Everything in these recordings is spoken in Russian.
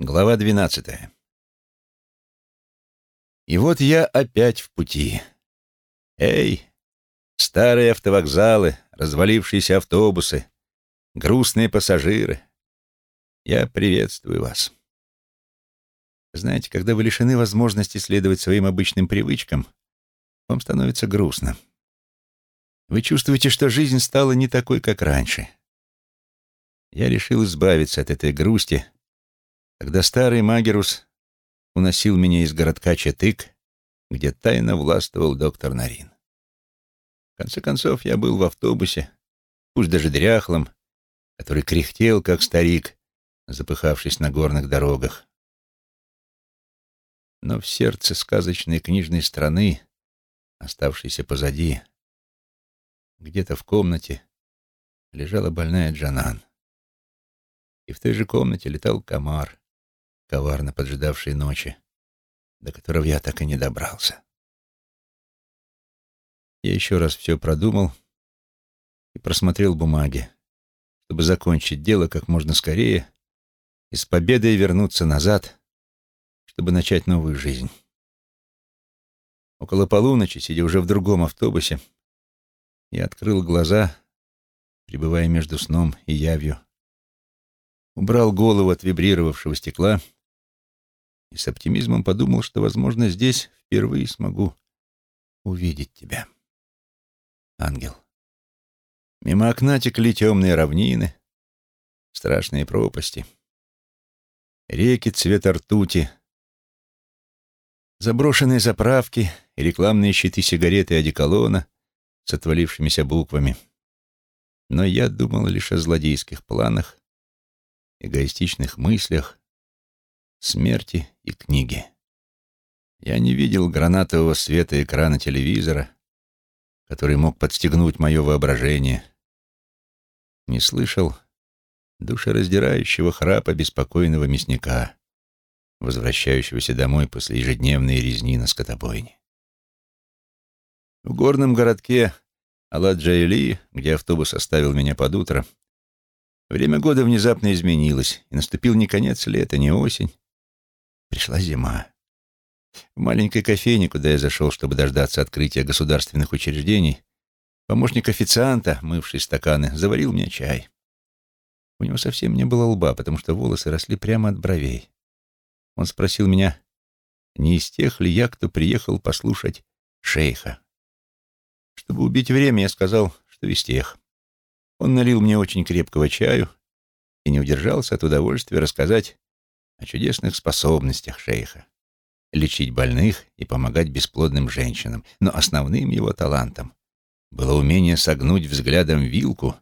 Глава двенадцатая. И вот я опять в пути. Эй, старые автовокзалы, развалившиеся автобусы, грустные пассажиры. Я приветствую вас. Знаете, когда вы лишены возможности следовать своим обычным привычкам, вам становится грустно. Вы чувствуете, что жизнь стала не такой, как раньше. Я решил избавиться от этой грусти, когда старый Магерус уносил меня из городка Четык, где тайно властвовал доктор Нарин. В конце концов, я был в автобусе, пусть даже дряхлым, который кряхтел, как старик, запыхавшись на горных дорогах. Но в сердце сказочной книжной страны, оставшейся позади, где-то в комнате лежала больная Джанан. И в той же комнате летал комар, коварно поджидавший ночи, до которого я так и не добрался. Я еще раз все продумал и просмотрел бумаги, чтобы закончить дело как можно скорее и с победой вернуться назад, чтобы начать новую жизнь. Около полуночи, сидя уже в другом автобусе, я открыл глаза, пребывая между сном и явью, убрал голову от вибрировавшего стекла и с оптимизмом подумал, что, возможно, здесь впервые смогу увидеть тебя, ангел. Мимо окна текли темные равнины, страшные пропасти, реки цвета ртути, заброшенные заправки и рекламные щиты сигареты и одеколона с отвалившимися буквами. Но я думал лишь о злодейских планах эгоистичных мыслях, смерти и книги. Я не видел гранатового света экрана телевизора, который мог подстегнуть мое воображение, не слышал душераздирающего храпа беспокойного мясника, возвращающегося домой после ежедневной резни на скотобойне. В горном городке Аладжаили, где автобус оставил меня под утро, Время года внезапно изменилось, и наступил не конец лета, не осень. Пришла зима. В маленькой кофейне, куда я зашел, чтобы дождаться открытия государственных учреждений, помощник официанта, мывший стаканы, заварил мне чай. У него совсем не было лба, потому что волосы росли прямо от бровей. Он спросил меня, не из тех ли я, кто приехал послушать шейха. Чтобы убить время, я сказал, что из тех. Он налил мне очень крепкого чаю и не удержался от удовольствия рассказать о чудесных способностях шейха — лечить больных и помогать бесплодным женщинам. Но основным его талантом было умение согнуть взглядом вилку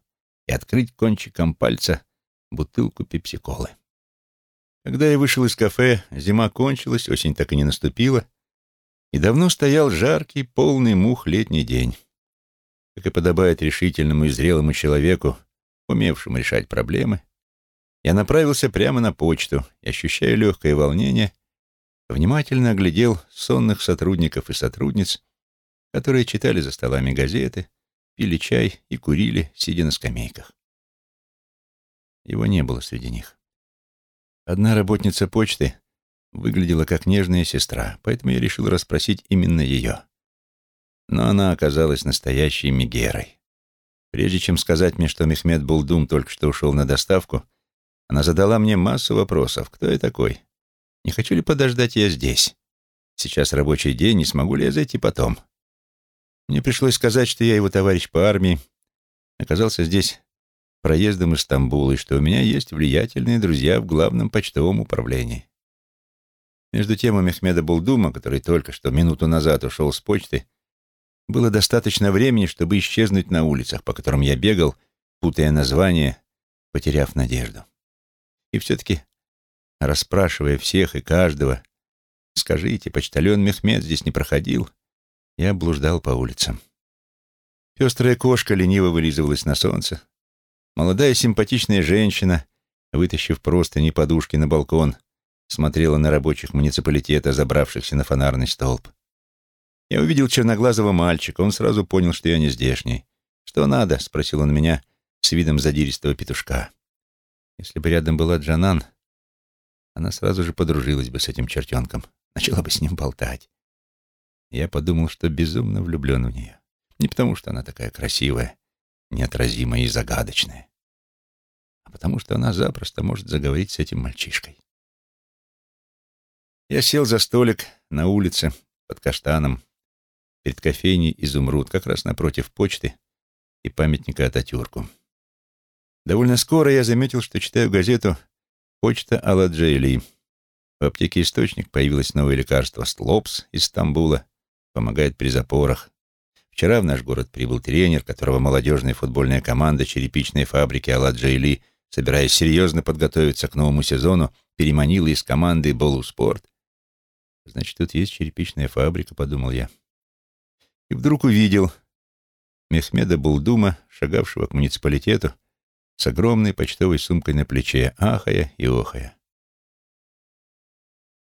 и открыть кончиком пальца бутылку пепсиколы. Когда я вышел из кафе, зима кончилась, осень так и не наступила, и давно стоял жаркий, полный мух летний день как и подобает решительному и зрелому человеку, умевшему решать проблемы, я направился прямо на почту и, ощущая легкое волнение, внимательно оглядел сонных сотрудников и сотрудниц, которые читали за столами газеты, пили чай и курили, сидя на скамейках. Его не было среди них. Одна работница почты выглядела как нежная сестра, поэтому я решил расспросить именно ее но она оказалась настоящей Мегерой. Прежде чем сказать мне, что Мехмед Булдум только что ушел на доставку, она задала мне массу вопросов. Кто я такой? Не хочу ли подождать я здесь? Сейчас рабочий день, не смогу ли я зайти потом? Мне пришлось сказать, что я его товарищ по армии, оказался здесь проездом из Стамбула, и что у меня есть влиятельные друзья в главном почтовом управлении. Между тем у Мехмеда Булдума, который только что минуту назад ушел с почты, было достаточно времени, чтобы исчезнуть на улицах, по которым я бегал, путая названия, потеряв надежду. И все-таки, расспрашивая всех и каждого, «Скажите, почтальон Мехмед здесь не проходил?» Я блуждал по улицам. Пестрая кошка лениво вылизывалась на солнце. Молодая симпатичная женщина, вытащив простыни подушки на балкон, смотрела на рабочих муниципалитета, забравшихся на фонарный столб. Я увидел черноглазого мальчика, он сразу понял, что я не здешний. «Что надо?» — спросил он меня с видом задиристого петушка. Если бы рядом была Джанан, она сразу же подружилась бы с этим чертенком, начала бы с ним болтать. Я подумал, что безумно влюблен в нее. Не потому, что она такая красивая, неотразимая и загадочная, а потому что она запросто может заговорить с этим мальчишкой. Я сел за столик на улице под каштаном перед кофейней «Изумруд», как раз напротив почты и памятника Ататюрку. Довольно скоро я заметил, что читаю газету «Почта Аладжейли». В аптеке «Источник» появилось новое лекарство «Стлопс» из Стамбула, помогает при запорах. Вчера в наш город прибыл тренер, которого молодежная футбольная команда черепичной фабрики Аладжейли, собираясь серьезно подготовиться к новому сезону, переманила из команды «Болу Спорт». Значит, тут есть черепичная фабрика, подумал я. И вдруг увидел Мехмеда Булдума, шагавшего к муниципалитету, с огромной почтовой сумкой на плече, ахая и охая.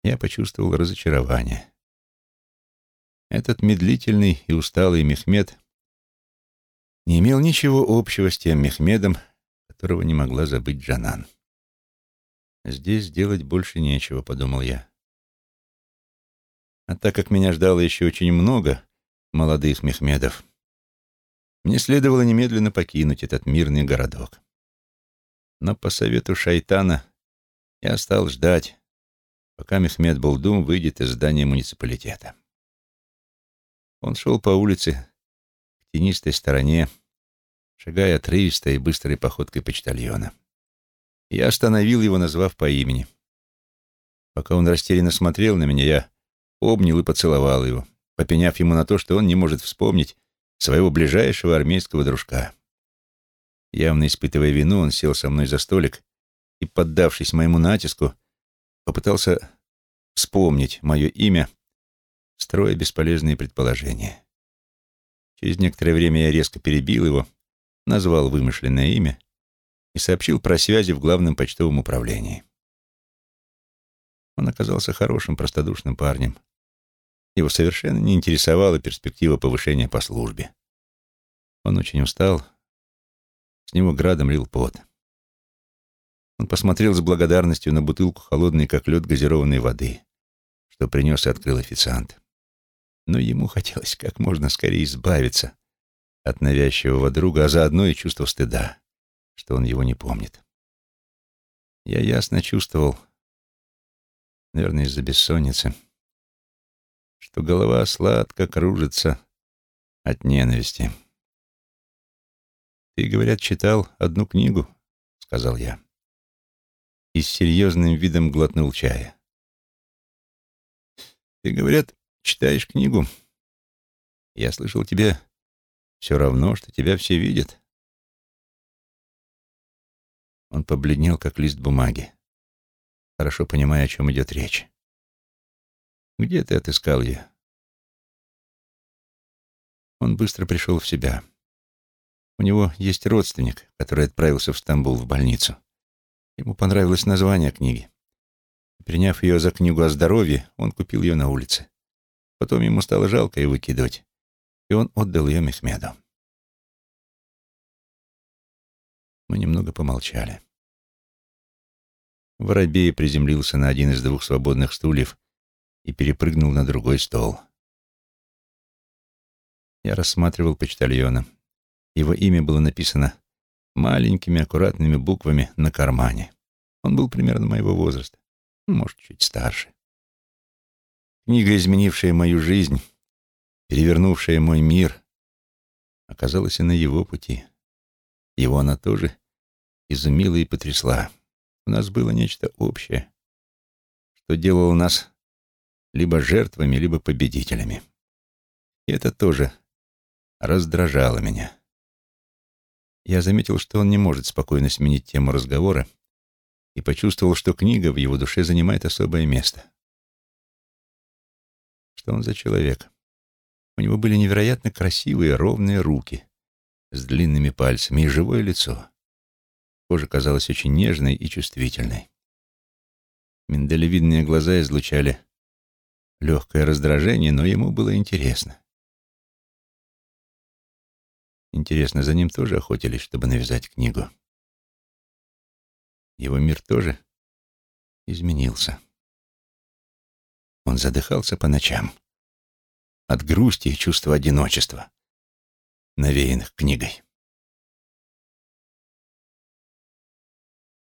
Я почувствовал разочарование. Этот медлительный и усталый Мехмед не имел ничего общего с тем Мехмедом, которого не могла забыть Джанан. «Здесь делать больше нечего», — подумал я. А так как меня ждало еще очень много молодых Мехмедов, мне следовало немедленно покинуть этот мирный городок. Но по совету шайтана я стал ждать, пока Мехмед Булдум выйдет из здания муниципалитета. Он шел по улице к тенистой стороне, шагая отрывистой и быстрой походкой почтальона. Я остановил его, назвав по имени. Пока он растерянно смотрел на меня, я обнял и поцеловал его, попеняв ему на то, что он не может вспомнить своего ближайшего армейского дружка. Явно испытывая вину, он сел со мной за столик и, поддавшись моему натиску, попытался вспомнить мое имя, строя бесполезные предположения. Через некоторое время я резко перебил его, назвал вымышленное имя и сообщил про связи в главном почтовом управлении. Он оказался хорошим, простодушным парнем, его совершенно не интересовала перспектива повышения по службе. Он очень устал, с него градом лил пот. Он посмотрел с благодарностью на бутылку холодной, как лед, газированной воды, что принес и открыл официант. Но ему хотелось как можно скорее избавиться от навязчивого друга, а заодно и чувство стыда, что он его не помнит. Я ясно чувствовал, наверное, из-за бессонницы, что голова сладко кружится от ненависти. «Ты, говорят, читал одну книгу?» — сказал я. И с серьезным видом глотнул чая. «Ты, говорят, читаешь книгу? Я слышал, тебе все равно, что тебя все видят». Он побледнел, как лист бумаги, хорошо понимая, о чем идет речь. Где ты отыскал ее?» Он быстро пришел в себя. У него есть родственник, который отправился в Стамбул в больницу. Ему понравилось название книги. Приняв ее за книгу о здоровье, он купил ее на улице. Потом ему стало жалко ее выкидывать, и он отдал ее Мехмеду. Мы немного помолчали. Воробей приземлился на один из двух свободных стульев и перепрыгнул на другой стол. Я рассматривал почтальона. Его имя было написано маленькими аккуратными буквами на кармане. Он был примерно моего возраста, может, чуть старше. Книга, изменившая мою жизнь, перевернувшая мой мир, оказалась и на его пути. Его она тоже изумила и потрясла. У нас было нечто общее, что делало нас либо жертвами, либо победителями. И это тоже раздражало меня. Я заметил, что он не может спокойно сменить тему разговора и почувствовал, что книга в его душе занимает особое место. Что он за человек? У него были невероятно красивые ровные руки с длинными пальцами и живое лицо. Кожа казалась очень нежной и чувствительной. Миндалевидные глаза излучали легкое раздражение, но ему было интересно. Интересно, за ним тоже охотились, чтобы навязать книгу. Его мир тоже изменился. Он задыхался по ночам от грусти и чувства одиночества, навеянных книгой.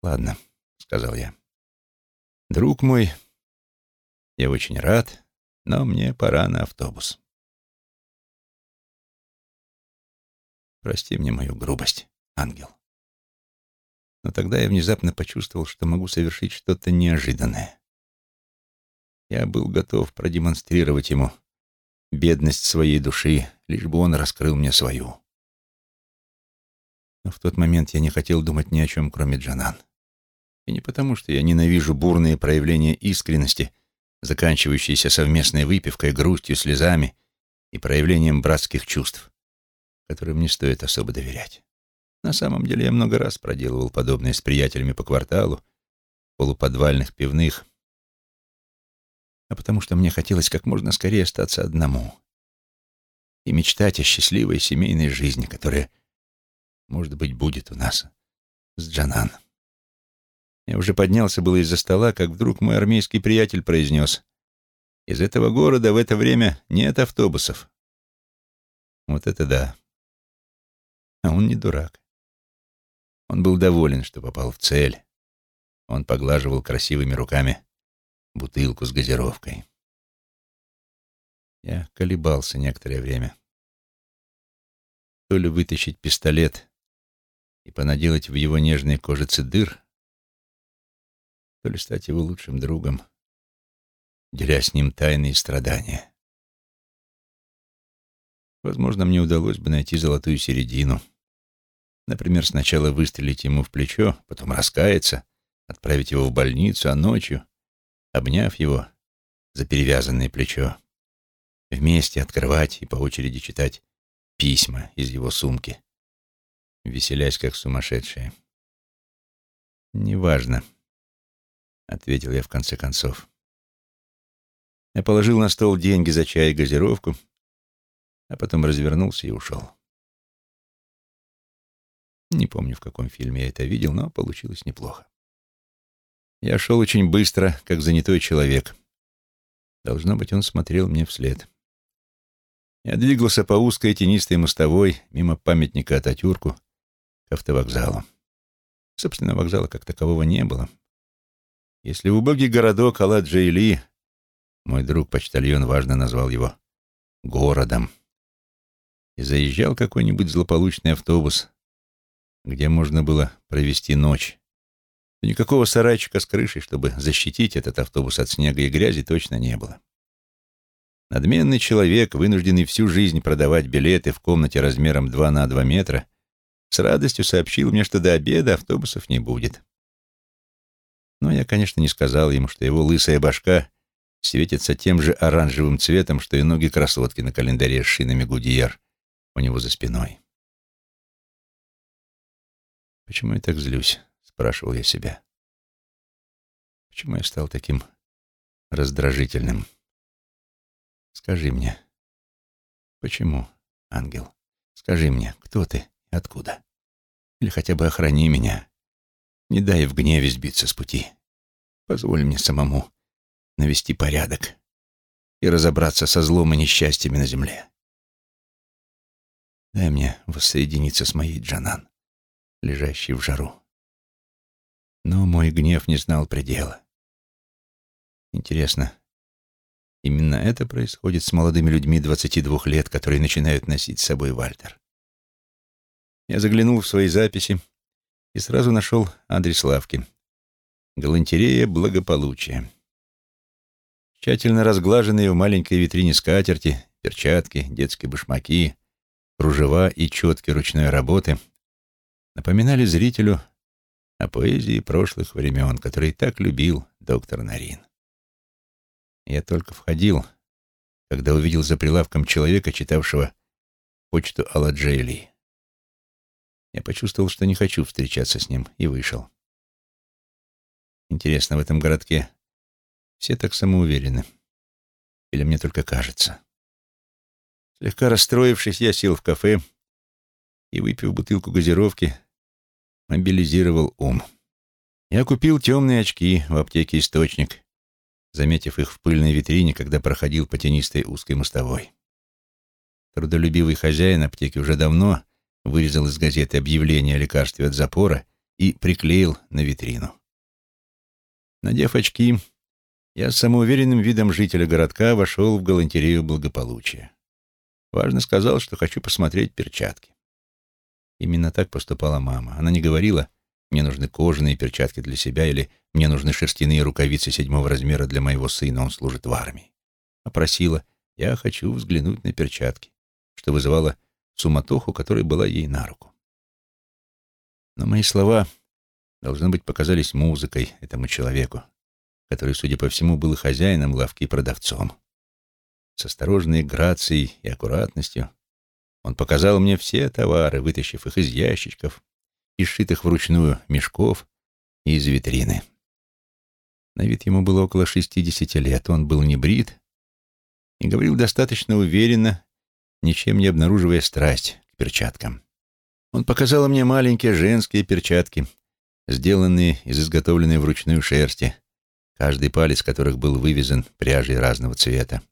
«Ладно», — сказал я. «Друг мой, я очень рад, но мне пора на автобус. Прости мне мою грубость, ангел. Но тогда я внезапно почувствовал, что могу совершить что-то неожиданное. Я был готов продемонстрировать ему бедность своей души, лишь бы он раскрыл мне свою. Но в тот момент я не хотел думать ни о чем, кроме Джанан. И не потому, что я ненавижу бурные проявления искренности, заканчивающиеся совместной выпивкой, грустью, слезами и проявлением братских чувств, которым не стоит особо доверять. На самом деле я много раз проделывал подобное с приятелями по кварталу, полуподвальных пивных, а потому что мне хотелось как можно скорее остаться одному и мечтать о счастливой семейной жизни, которая, может быть, будет у нас с Джанан. Я уже поднялся было из-за стола, как вдруг мой армейский приятель произнес, «Из этого города в это время нет автобусов». Вот это да. А он не дурак. Он был доволен, что попал в цель. Он поглаживал красивыми руками бутылку с газировкой. Я колебался некоторое время. То ли вытащить пистолет и понаделать в его нежной кожице дыр, то ли стать его лучшим другом, деля с ним тайны и страдания. Возможно, мне удалось бы найти золотую середину. Например, сначала выстрелить ему в плечо, потом раскаяться, отправить его в больницу, а ночью, обняв его за перевязанное плечо, вместе открывать и по очереди читать письма из его сумки, веселясь как сумасшедшие. Неважно ответил я в конце концов. Я положил на стол деньги за чай и газировку, а потом развернулся и ушел. Не помню, в каком фильме я это видел, но получилось неплохо. Я шел очень быстро, как занятой человек. Должно быть, он смотрел мне вслед. Я двигался по узкой тенистой мостовой мимо памятника Ататюрку к автовокзалу. Собственно, вокзала как такового не было. Если убогий городок Аладжейли, мой друг-почтальон важно назвал его городом, и заезжал какой-нибудь злополучный автобус, где можно было провести ночь, то никакого сарайчика с крышей, чтобы защитить этот автобус от снега и грязи, точно не было. Надменный человек, вынужденный всю жизнь продавать билеты в комнате размером 2 на 2 метра, с радостью сообщил мне, что до обеда автобусов не будет. Но я, конечно, не сказал ему, что его лысая башка светится тем же оранжевым цветом, что и ноги красотки на календаре с шинами Гудьер у него за спиной. «Почему я так злюсь?» — спрашивал я себя. «Почему я стал таким раздражительным? Скажи мне, почему, ангел? Скажи мне, кто ты и откуда? Или хотя бы охрани меня, не дай в гневе сбиться с пути. Позволь мне самому навести порядок и разобраться со злом и несчастьями на земле. Дай мне воссоединиться с моей Джанан, лежащей в жару. Но мой гнев не знал предела. Интересно, именно это происходит с молодыми людьми 22 лет, которые начинают носить с собой Вальтер. Я заглянул в свои записи и сразу нашел адрес лавки. Галантерея благополучия. Тщательно разглаженные в маленькой витрине скатерти, перчатки, детские башмаки, кружева и четки ручной работы напоминали зрителю о поэзии прошлых времен, который так любил доктор Нарин. Я только входил, когда увидел за прилавком человека, читавшего почту Аладжейли. Я почувствовал, что не хочу встречаться с ним, и вышел. Интересно, в этом городке все так самоуверены? Или мне только кажется? Слегка расстроившись, я сел в кафе и, выпив бутылку газировки, мобилизировал ум. Я купил темные очки в аптеке «Источник», заметив их в пыльной витрине, когда проходил по тенистой узкой мостовой. Трудолюбивый хозяин аптеки уже давно вырезал из газеты объявление о лекарстве от запора и приклеил на витрину. Надев очки, я с самоуверенным видом жителя городка вошел в галантерею благополучия. Важно сказал, что хочу посмотреть перчатки. Именно так поступала мама. Она не говорила «мне нужны кожаные перчатки для себя» или «мне нужны шерстяные рукавицы седьмого размера для моего сына, он служит в армии», а просила «я хочу взглянуть на перчатки», что вызывало суматоху, которая была ей на руку. Но мои слова, должно быть, показались музыкой этому человеку, который, судя по всему, был хозяином лавки и продавцом. С осторожной грацией и аккуратностью он показал мне все товары, вытащив их из ящичков, из сшитых вручную мешков и из витрины. На вид ему было около шестидесяти лет, он был не брит и говорил достаточно уверенно, ничем не обнаруживая страсть к перчаткам. Он показал мне маленькие женские перчатки, сделанные из изготовленной вручную шерсти, каждый палец которых был вывезен пряжей разного цвета.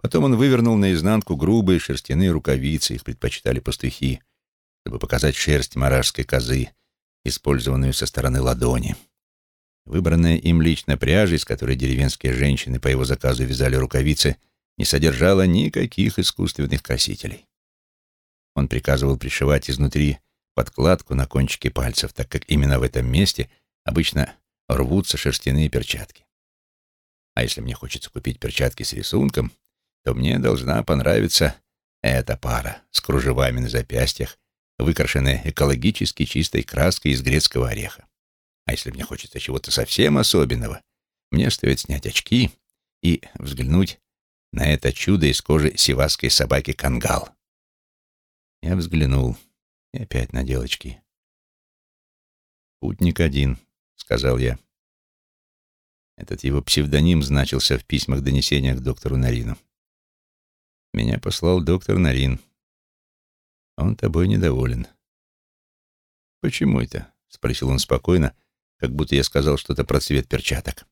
Потом он вывернул наизнанку грубые шерстяные рукавицы, их предпочитали пастухи, чтобы показать шерсть маражской козы, использованную со стороны ладони. Выбранная им лично пряжа, из которой деревенские женщины по его заказу вязали рукавицы, не содержала никаких искусственных красителей. Он приказывал пришивать изнутри подкладку на кончике пальцев, так как именно в этом месте обычно рвутся шерстяные перчатки. А если мне хочется купить перчатки с рисунком, то мне должна понравиться эта пара с кружевами на запястьях, выкрашенная экологически чистой краской из грецкого ореха. А если мне хочется чего-то совсем особенного, мне стоит снять очки и взглянуть на это чудо из кожи сивасской собаки Кангал. Я взглянул и опять надел очки. «Путник один», сказал я. Этот его псевдоним значился в письмах донесения к доктору Нарину. Меня послал доктор Нарин. Он тобой недоволен. «Почему это?» — спросил он спокойно, как будто я сказал что-то про цвет перчаток.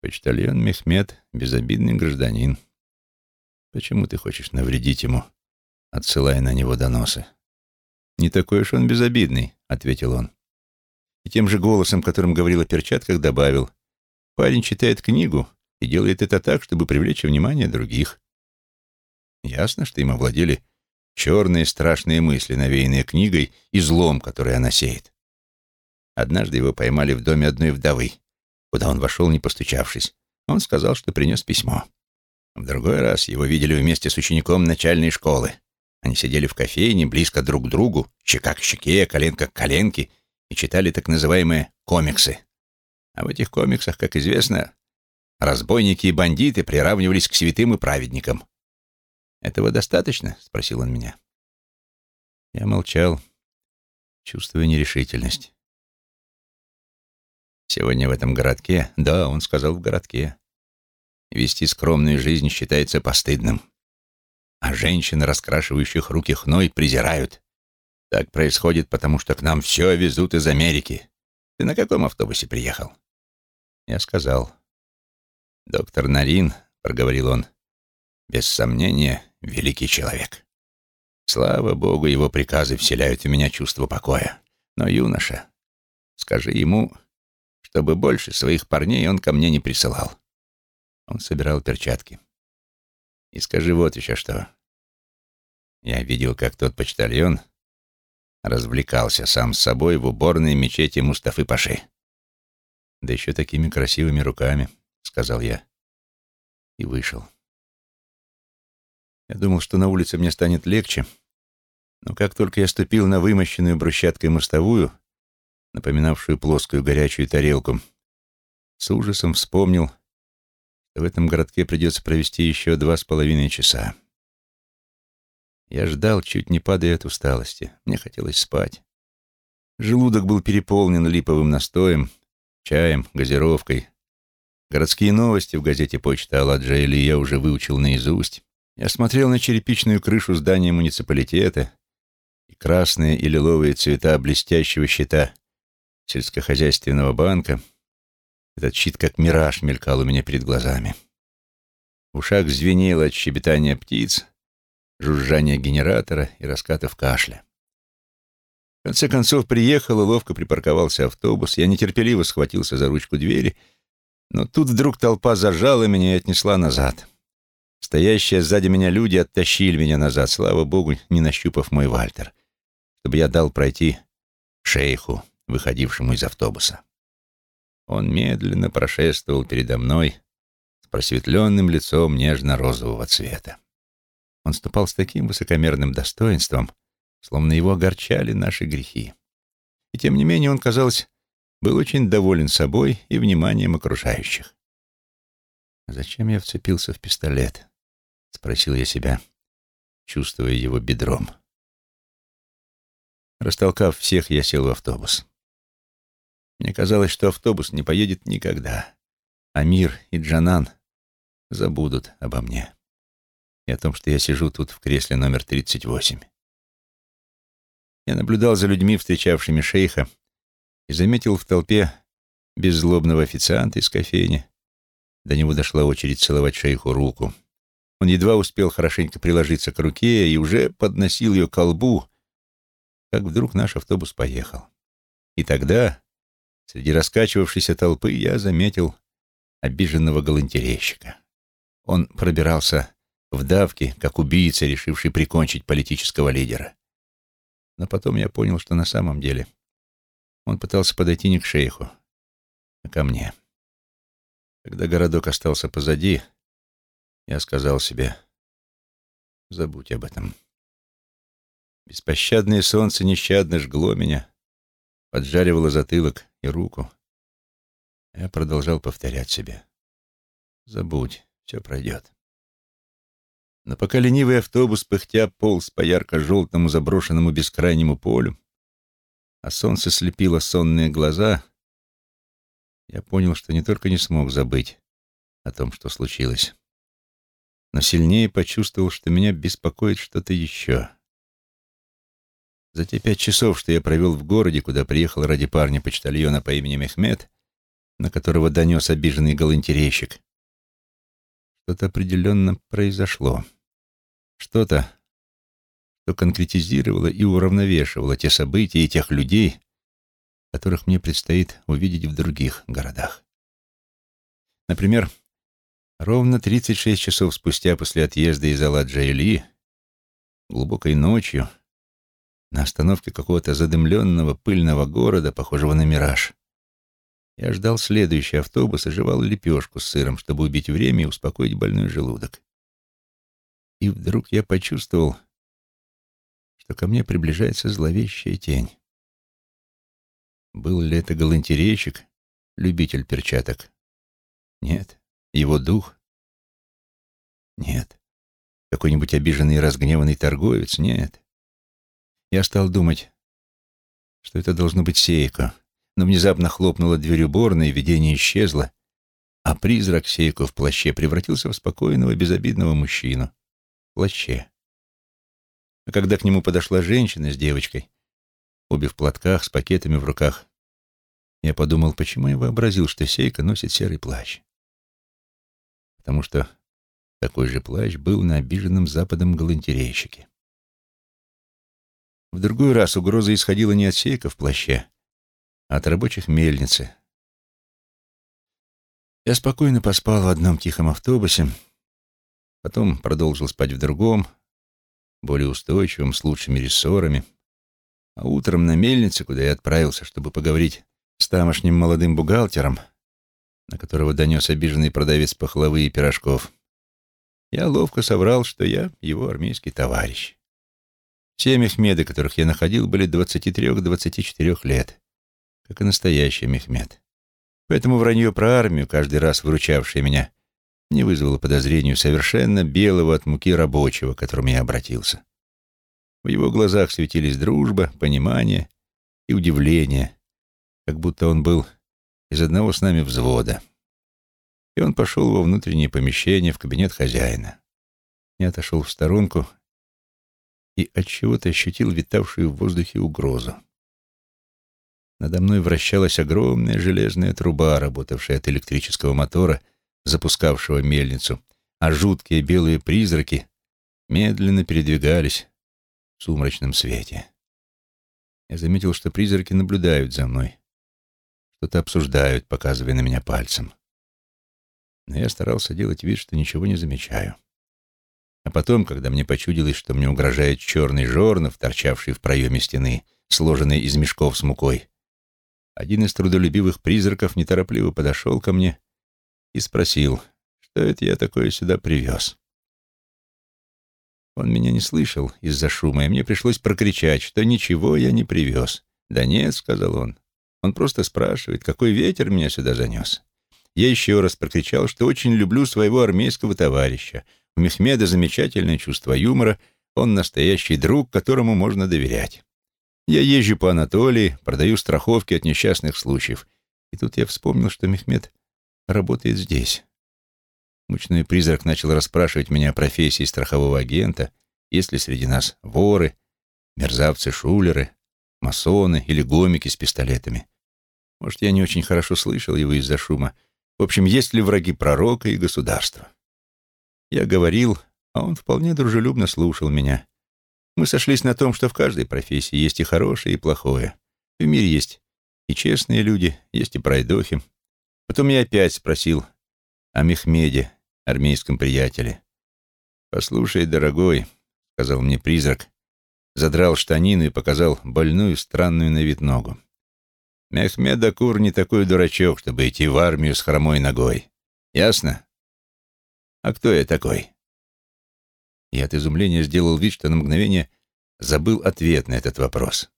«Почтальон Мехмед — безобидный гражданин. Почему ты хочешь навредить ему, отсылая на него доносы?» «Не такой уж он безобидный», — ответил он и тем же голосом, которым говорил о перчатках, добавил «Парень читает книгу и делает это так, чтобы привлечь внимание других». Ясно, что им овладели черные страшные мысли, навеянные книгой и злом, который она сеет. Однажды его поймали в доме одной вдовы, куда он вошел, не постучавшись. Он сказал, что принес письмо. В другой раз его видели вместе с учеником начальной школы. Они сидели в кофейне, близко друг к другу, щека к щеке, коленка к коленке, и читали так называемые комиксы. А в этих комиксах, как известно, разбойники и бандиты приравнивались к святым и праведникам. «Этого достаточно?» — спросил он меня. Я молчал, чувствуя нерешительность. Сегодня в этом городке, да, он сказал в городке, вести скромную жизнь считается постыдным. А женщин, раскрашивающих руки хной, презирают. Так происходит, потому что к нам все везут из Америки. Ты на каком автобусе приехал? Я сказал. Доктор Нарин, проговорил он, без сомнения, великий человек. Слава Богу, его приказы вселяют в меня чувство покоя. Но, юноша, скажи ему, чтобы больше своих парней он ко мне не присылал. Он собирал перчатки. И скажи вот еще что. Я видел, как тот почтальон развлекался сам с собой в уборной мечети Мустафы Паши. «Да еще такими красивыми руками», — сказал я. И вышел. Я думал, что на улице мне станет легче, но как только я ступил на вымощенную брусчаткой мостовую, напоминавшую плоскую горячую тарелку, с ужасом вспомнил, что в этом городке придется провести еще два с половиной часа. Я ждал, чуть не падая от усталости. Мне хотелось спать. Желудок был переполнен липовым настоем, чаем, газировкой. Городские новости в газете «Почта Аладжа или я уже выучил наизусть. Я смотрел на черепичную крышу здания муниципалитета и красные и лиловые цвета блестящего щита сельскохозяйственного банка. Этот щит как мираж мелькал у меня перед глазами. В ушах звенело от щебетания птиц, жужжания генератора и раскатов кашля. В конце концов приехал и ловко припарковался автобус. Я нетерпеливо схватился за ручку двери, но тут вдруг толпа зажала меня и отнесла назад. Стоящие сзади меня люди оттащили меня назад, слава богу, не нащупав мой Вальтер, чтобы я дал пройти шейху, выходившему из автобуса. Он медленно прошествовал передо мной с просветленным лицом нежно-розового цвета. Он ступал с таким высокомерным достоинством, словно его огорчали наши грехи. И тем не менее он, казалось, был очень доволен собой и вниманием окружающих. «Зачем я вцепился в пистолет?» — спросил я себя, чувствуя его бедром. Растолкав всех, я сел в автобус. Мне казалось, что автобус не поедет никогда, а Мир и Джанан забудут обо мне и о том, что я сижу тут в кресле номер 38. Я наблюдал за людьми, встречавшими шейха, и заметил в толпе беззлобного официанта из кофейни. До него дошла очередь целовать шейху руку. Он едва успел хорошенько приложиться к руке и уже подносил ее к колбу, как вдруг наш автобус поехал. И тогда, среди раскачивавшейся толпы, я заметил обиженного галантерейщика. Он пробирался в давке, как убийца, решивший прикончить политического лидера. Но потом я понял, что на самом деле он пытался подойти не к шейху, а ко мне. Когда городок остался позади, я сказал себе, забудь об этом. Беспощадное солнце нещадно жгло меня, поджаривало затылок и руку. Я продолжал повторять себе, забудь, все пройдет. Но пока ленивый автобус пыхтя полз по ярко-желтому заброшенному бескрайнему полю, а солнце слепило сонные глаза, я понял, что не только не смог забыть о том, что случилось, но сильнее почувствовал, что меня беспокоит что-то еще. За те пять часов, что я провел в городе, куда приехал ради парня-почтальона по имени Мехмед, на которого донес обиженный галантерейщик, что-то определенно произошло. Что-то, что конкретизировало и уравновешивало те события и тех людей, которых мне предстоит увидеть в других городах. Например, ровно 36 часов спустя после отъезда из Аладжа-Или, глубокой ночью, на остановке какого-то задымленного пыльного города, похожего на мираж, я ждал следующий автобус и жевал лепешку с сыром, чтобы убить время и успокоить больной желудок. И вдруг я почувствовал, что ко мне приближается зловещая тень. Был ли это галантерейщик, любитель перчаток? Нет. Его дух? Нет. Какой-нибудь обиженный и разгневанный торговец? Нет. Я стал думать, что это должно быть Сейко, но внезапно хлопнула дверь уборной, видение исчезло, а призрак Сейко в плаще превратился в спокойного, безобидного мужчину плаще. А когда к нему подошла женщина с девочкой, обе в платках, с пакетами в руках, я подумал, почему я вообразил, что Сейка носит серый плащ. Потому что такой же плащ был на обиженном западом галантерейщике. В другой раз угроза исходила не от Сейка в плаще, а от рабочих мельницы. Я спокойно поспал в одном тихом автобусе, Потом продолжил спать в другом, более устойчивом, с лучшими рессорами. А утром на мельнице, куда я отправился, чтобы поговорить с тамошним молодым бухгалтером, на которого донес обиженный продавец пахлавы и пирожков, я ловко соврал, что я его армейский товарищ. Все мехмеды, которых я находил, были 23-24 лет, как и настоящий мехмед. Поэтому вранье про армию, каждый раз выручавшее меня, не вызвало подозрению совершенно белого от муки рабочего, к которому я обратился. В его глазах светились дружба, понимание и удивление, как будто он был из одного с нами взвода. И он пошел во внутреннее помещение, в кабинет хозяина. Я отошел в сторонку и от чего то ощутил витавшую в воздухе угрозу. Надо мной вращалась огромная железная труба, работавшая от электрического мотора, запускавшего мельницу, а жуткие белые призраки медленно передвигались в сумрачном свете. Я заметил, что призраки наблюдают за мной, что-то обсуждают, показывая на меня пальцем. Но я старался делать вид, что ничего не замечаю. А потом, когда мне почудилось, что мне угрожает черный жорнов, торчавший в проеме стены, сложенный из мешков с мукой, один из трудолюбивых призраков неторопливо подошел ко мне и спросил, что это я такое сюда привез. Он меня не слышал из-за шума, и мне пришлось прокричать, что ничего я не привез. «Да нет», — сказал он, — «он просто спрашивает, какой ветер меня сюда занес». Я еще раз прокричал, что очень люблю своего армейского товарища. У Мехмеда замечательное чувство юмора, он настоящий друг, которому можно доверять. Я езжу по Анатолии, продаю страховки от несчастных случаев. И тут я вспомнил, что Мехмед работает здесь. Мучной призрак начал расспрашивать меня о профессии страхового агента, есть ли среди нас воры, мерзавцы-шулеры, масоны или гомики с пистолетами. Может, я не очень хорошо слышал его из-за шума. В общем, есть ли враги пророка и государства? Я говорил, а он вполне дружелюбно слушал меня. Мы сошлись на том, что в каждой профессии есть и хорошее, и плохое. В мире есть и честные люди, есть и пройдохи. Потом я опять спросил о Мехмеде, армейском приятеле. «Послушай, дорогой», — сказал мне призрак, задрал штанину и показал больную, странную на вид ногу. «Мехмед Акур не такой дурачок, чтобы идти в армию с хромой ногой. Ясно? А кто я такой?» Я от изумления сделал вид, что на мгновение забыл ответ на этот вопрос.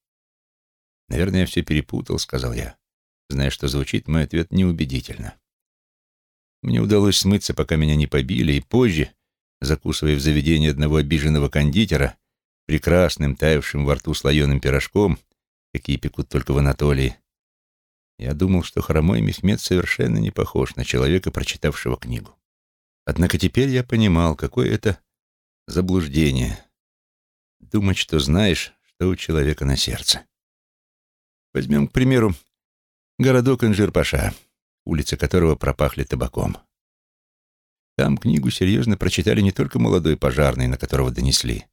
«Наверное, я все перепутал», — сказал я, зная, что звучит мой ответ неубедительно. Мне удалось смыться, пока меня не побили, и позже, закусывая в заведении одного обиженного кондитера, прекрасным, таявшим во рту слоеным пирожком, какие пекут только в Анатолии, я думал, что хромой Мехмед совершенно не похож на человека, прочитавшего книгу. Однако теперь я понимал, какое это Заблуждение. Думать, что знаешь, что у человека на сердце. Возьмем, к примеру, городок Инжир-Паша, улицы которого пропахли табаком. Там книгу серьезно прочитали не только молодой пожарный, на которого донесли,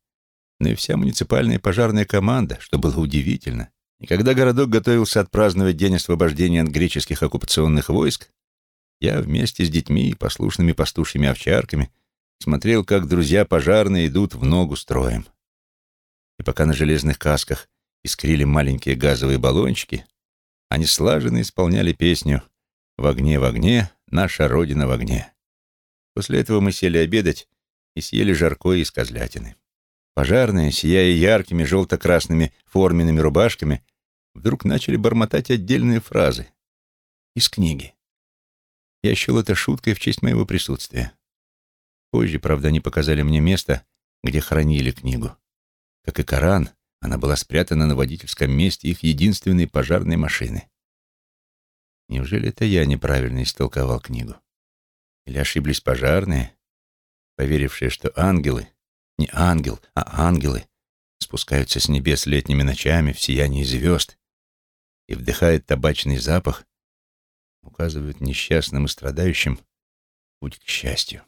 но и вся муниципальная пожарная команда, что было удивительно. И когда городок готовился отпраздновать День освобождения от греческих оккупационных войск, я вместе с детьми и послушными пастушьими овчарками – смотрел, как друзья пожарные идут в ногу строем. И пока на железных касках искрили маленькие газовые баллончики, они слаженно исполняли песню «В огне, в огне, наша Родина в огне». После этого мы сели обедать и съели жаркое из козлятины. Пожарные, сияя яркими желто-красными форменными рубашками, вдруг начали бормотать отдельные фразы из книги. Я счел это шуткой в честь моего присутствия. Позже, правда, они показали мне место, где хранили книгу. Как и Коран, она была спрятана на водительском месте их единственной пожарной машины. Неужели это я неправильно истолковал книгу? Или ошиблись пожарные, поверившие, что ангелы, не ангел, а ангелы, спускаются с небес летними ночами в сиянии звезд и вдыхают табачный запах, указывают несчастным и страдающим путь к счастью.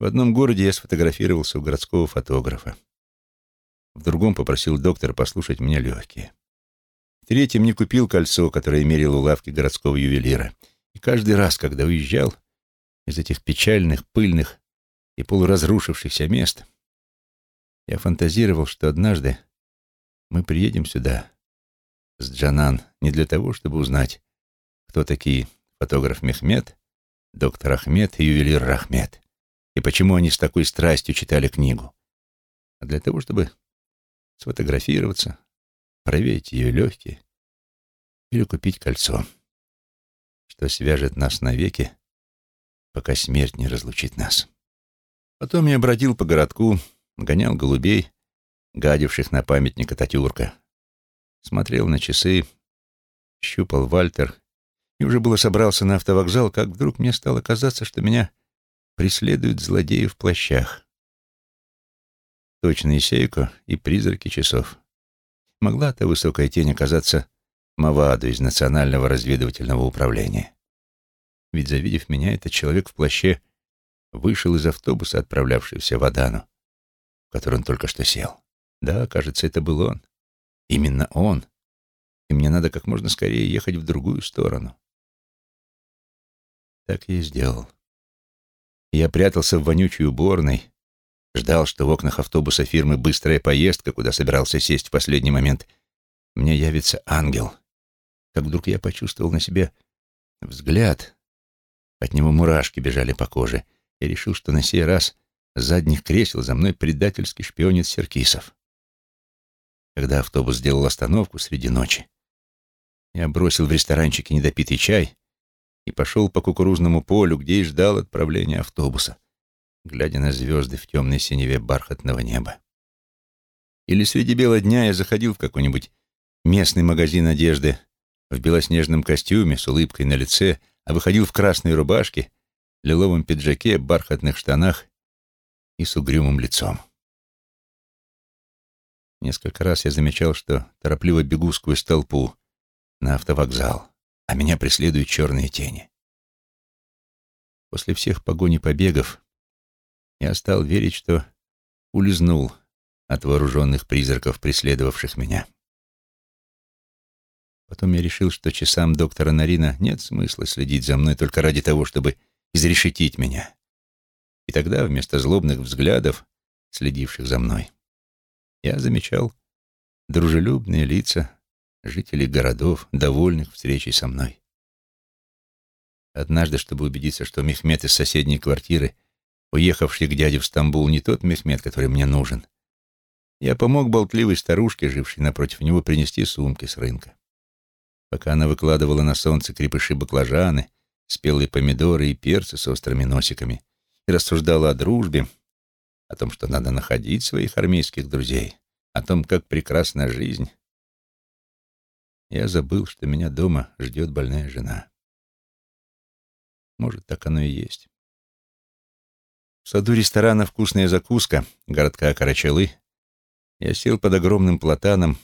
В одном городе я сфотографировался у городского фотографа. В другом попросил доктора послушать мне легкие. В третьем не купил кольцо, которое мерил у лавки городского ювелира. И каждый раз, когда уезжал из этих печальных, пыльных и полуразрушившихся мест, я фантазировал, что однажды мы приедем сюда, с Джанан, не для того, чтобы узнать, кто такие фотограф Мехмед, доктор Ахмед и ювелир Рахмед и почему они с такой страстью читали книгу, а для того, чтобы сфотографироваться, проверить ее легкие или купить кольцо, что свяжет нас навеки, пока смерть не разлучит нас. Потом я бродил по городку, гонял голубей, гадивших на памятник Ататюрка, смотрел на часы, щупал Вальтер и уже было собрался на автовокзал, как вдруг мне стало казаться, что меня преследуют злодеи в плащах. Точно Исейко и призраки часов. Могла та высокая тень оказаться Маваду из Национального разведывательного управления. Ведь, завидев меня, этот человек в плаще вышел из автобуса, отправлявшегося в Адану, в который он только что сел. Да, кажется, это был он. Именно он. И мне надо как можно скорее ехать в другую сторону. Так я и сделал. Я прятался в вонючей уборной, ждал, что в окнах автобуса фирмы «Быстрая поездка», куда собирался сесть в последний момент, мне явится ангел. Как вдруг я почувствовал на себе взгляд. От него мурашки бежали по коже. Я решил, что на сей раз с задних кресел за мной предательски шпионит Серкисов. Когда автобус сделал остановку среди ночи, я бросил в ресторанчике недопитый чай и пошел по кукурузному полю, где и ждал отправления автобуса, глядя на звезды в темной синеве бархатного неба. Или среди бела дня я заходил в какой-нибудь местный магазин одежды в белоснежном костюме с улыбкой на лице, а выходил в красной рубашке, лиловом пиджаке, бархатных штанах и с угрюмым лицом. Несколько раз я замечал, что торопливо бегу сквозь толпу на автовокзал а меня преследуют черные тени. После всех погони побегов я стал верить, что улизнул от вооруженных призраков, преследовавших меня. Потом я решил, что часам доктора Нарина нет смысла следить за мной только ради того, чтобы изрешетить меня. И тогда вместо злобных взглядов, следивших за мной, я замечал дружелюбные лица жителей городов, довольных встречей со мной. Однажды, чтобы убедиться, что Мехмед из соседней квартиры, уехавший к дяде в Стамбул, не тот Мехмед, который мне нужен, я помог болтливой старушке, жившей напротив него, принести сумки с рынка. Пока она выкладывала на солнце крепыши баклажаны, спелые помидоры и перцы с острыми носиками, и рассуждала о дружбе, о том, что надо находить своих армейских друзей, о том, как прекрасна жизнь, я забыл, что меня дома ждет больная жена. Может, так оно и есть. В саду ресторана «Вкусная закуска» городка Карачалы я сел под огромным платаном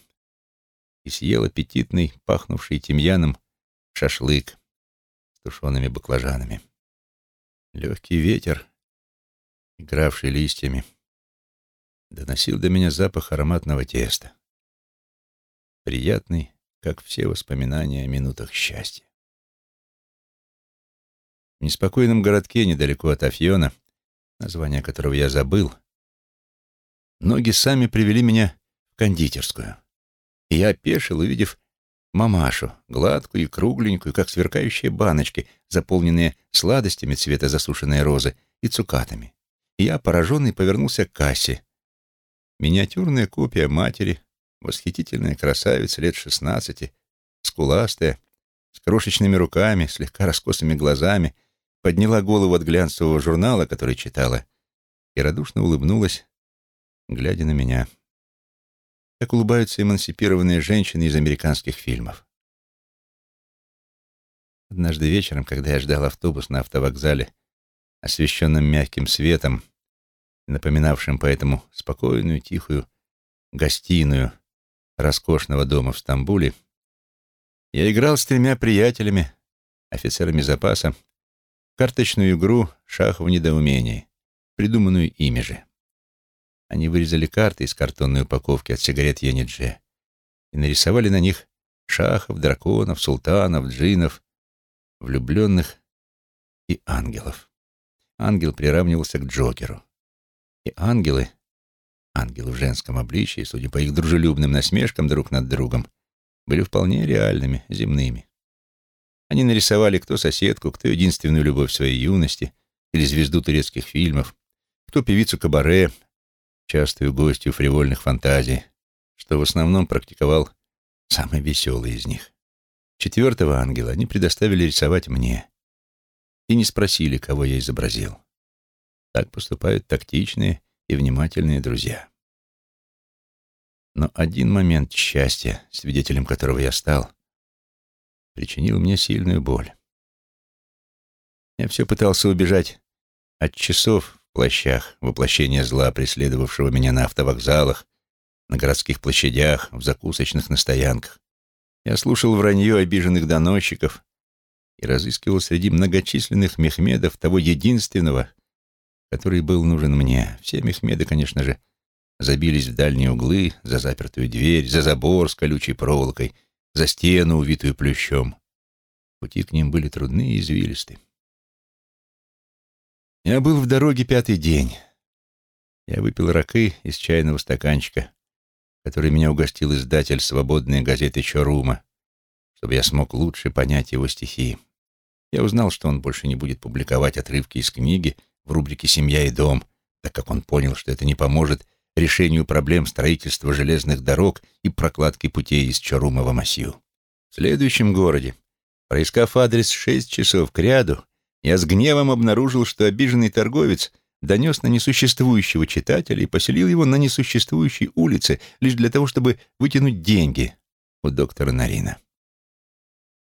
и съел аппетитный, пахнувший тимьяном, шашлык с тушеными баклажанами. Легкий ветер, игравший листьями, доносил до меня запах ароматного теста. Приятный, как все воспоминания о минутах счастья. В неспокойном городке недалеко от Афьона, название которого я забыл, ноги сами привели меня в кондитерскую. И я опешил, увидев мамашу, гладкую и кругленькую, как сверкающие баночки, заполненные сладостями цвета засушенной розы и цукатами. Я, пораженный, повернулся к кассе. Миниатюрная копия матери, Восхитительная красавица лет шестнадцати, скуластая, с крошечными руками, слегка раскосыми глазами, подняла голову от глянцевого журнала, который читала, и радушно улыбнулась, глядя на меня. Так улыбаются эмансипированные женщины из американских фильмов. Однажды вечером, когда я ждал автобус на автовокзале, освещенном мягким светом, напоминавшим поэтому спокойную, тихую гостиную роскошного дома в Стамбуле, я играл с тремя приятелями, офицерами запаса, карточную игру «Шах в недоумении», придуманную ими же. Они вырезали карты из картонной упаковки от сигарет Янидже и нарисовали на них шахов, драконов, султанов, джинов, влюбленных и ангелов. Ангел приравнивался к Джокеру. И ангелы ангелы в женском обличии, судя по их дружелюбным насмешкам друг над другом, были вполне реальными, земными. Они нарисовали кто соседку, кто единственную любовь своей юности или звезду турецких фильмов, кто певицу кабаре, частую гостью фривольных фантазий, что в основном практиковал самый веселый из них. Четвертого ангела они предоставили рисовать мне и не спросили, кого я изобразил. Так поступают тактичные и внимательные друзья. Но один момент счастья, свидетелем которого я стал, причинил мне сильную боль. Я все пытался убежать от часов в плащах, воплощения зла, преследовавшего меня на автовокзалах, на городских площадях, в закусочных, на стоянках. Я слушал вранье обиженных доносчиков и разыскивал среди многочисленных мехмедов того единственного, который был нужен мне. Все мехмеды, конечно же, забились в дальние углы, за запертую дверь, за забор с колючей проволокой, за стену, увитую плющом. Пути к ним были трудны и извилисты. Я был в дороге пятый день. Я выпил ракы из чайного стаканчика, который меня угостил издатель свободной газеты Чорума, чтобы я смог лучше понять его стихи. Я узнал, что он больше не будет публиковать отрывки из книги в рубрике «Семья и дом», так как он понял, что это не поможет решению проблем строительства железных дорог и прокладки путей из Чорума в Амасью. В следующем городе, проискав адрес шесть часов к ряду, я с гневом обнаружил, что обиженный торговец донес на несуществующего читателя и поселил его на несуществующей улице лишь для того, чтобы вытянуть деньги у доктора Нарина.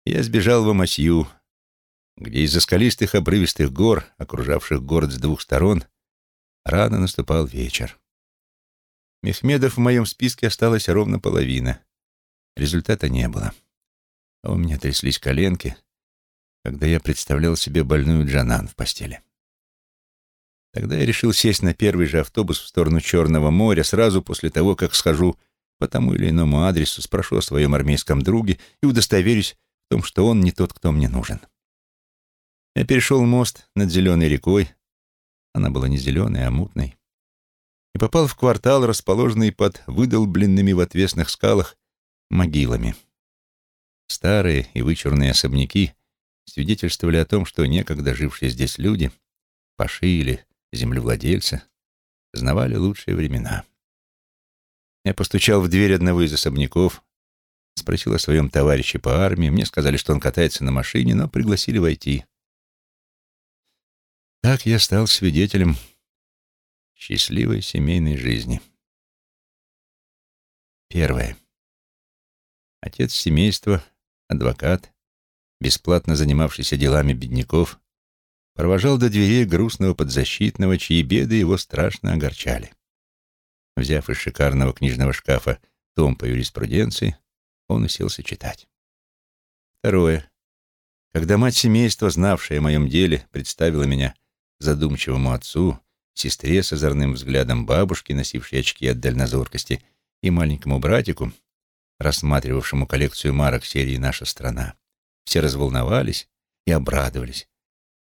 Я сбежал в Амасью, где из-за скалистых обрывистых гор, окружавших город с двух сторон, рано наступал вечер. Мехмедов в моем списке осталось ровно половина. Результата не было. А у меня тряслись коленки, когда я представлял себе больную Джанан в постели. Тогда я решил сесть на первый же автобус в сторону Черного моря сразу после того, как схожу по тому или иному адресу, спрошу о своем армейском друге и удостоверюсь в том, что он не тот, кто мне нужен. Я перешел мост над зеленой рекой, она была не зеленой, а мутной, и попал в квартал, расположенный под выдолбленными в отвесных скалах могилами. Старые и вычурные особняки свидетельствовали о том, что некогда жившие здесь люди, паши или землевладельцы, знавали лучшие времена. Я постучал в дверь одного из особняков, спросил о своем товарище по армии. Мне сказали, что он катается на машине, но пригласили войти. Так я стал свидетелем счастливой семейной жизни. Первое. Отец семейства, адвокат, бесплатно занимавшийся делами бедняков, провожал до дверей грустного подзащитного, чьи беды его страшно огорчали. Взяв из шикарного книжного шкафа том по юриспруденции, он уселся читать. Второе. Когда мать семейства, знавшая о моем деле, представила меня задумчивому отцу, сестре с озорным взглядом бабушки, носившей очки от дальнозоркости, и маленькому братику, рассматривавшему коллекцию марок серии «Наша страна», все разволновались и обрадовались,